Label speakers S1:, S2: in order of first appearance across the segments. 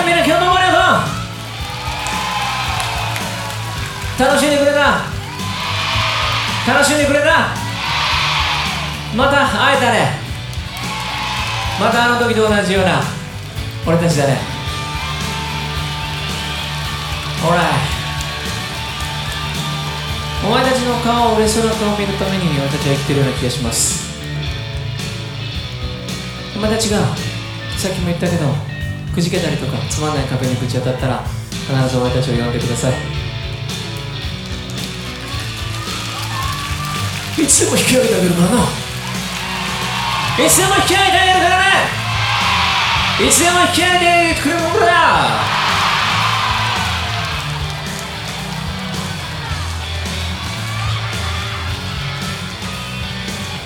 S1: はいみんな今日もありがとう楽しんでくれた。楽しんでくれた。また会えたね。またあの時と同じような俺たちだね。ほらお前たちの顔を俺空顔を見るために俺たちは生きてるような気がします。お前たちがさっきも言ったけどくじけたりとかつまんない壁にぶち当たったら必ずお前たちを呼んでください。いつでも引き上げてあげるからな。いつでも引き上げてあげるからね。いつでも引き上げてくれるものだ。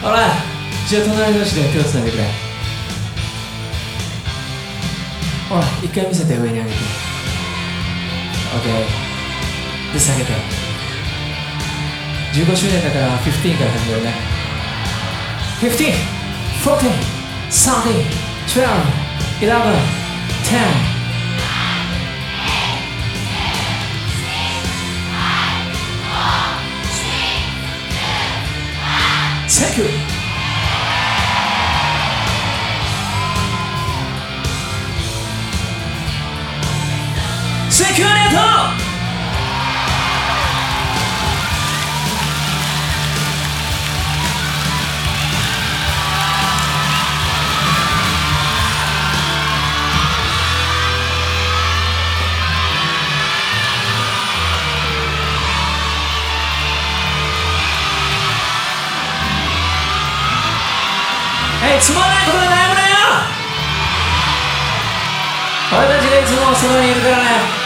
S1: ほらじゃあ隣同士で手をつないでくれほら一回見せて上に上げて OK で下げて15周年だから15から始めるね15 14 13セキュアリー。トはいつまらないことで悩むなよ。俺たちがいつもそばにいるからね。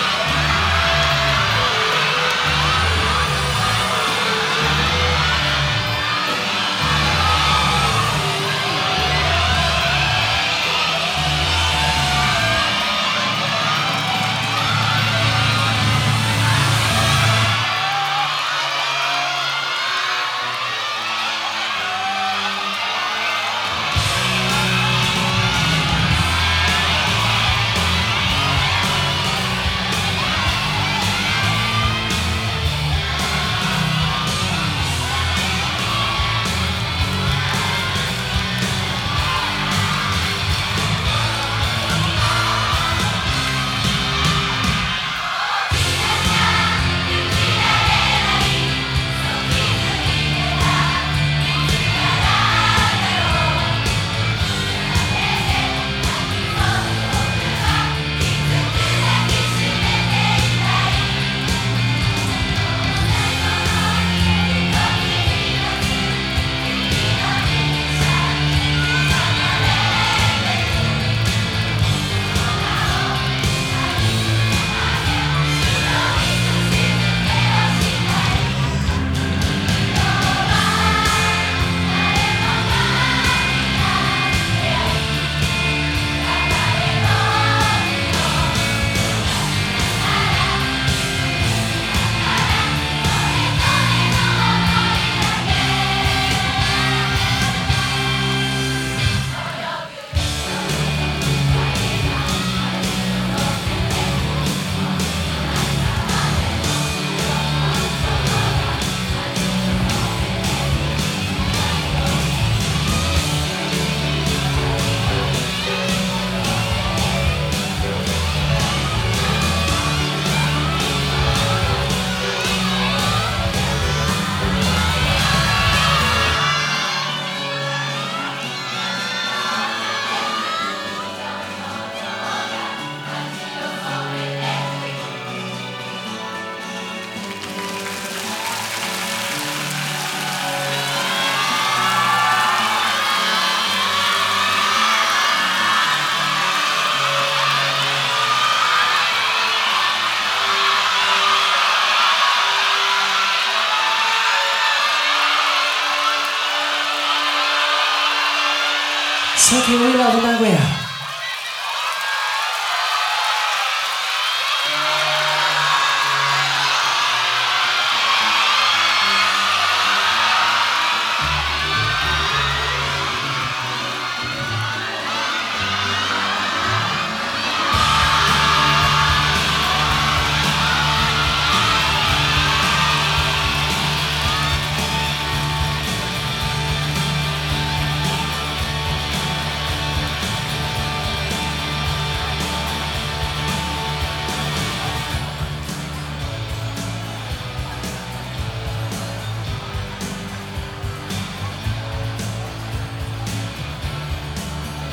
S1: さっきもいいな名古屋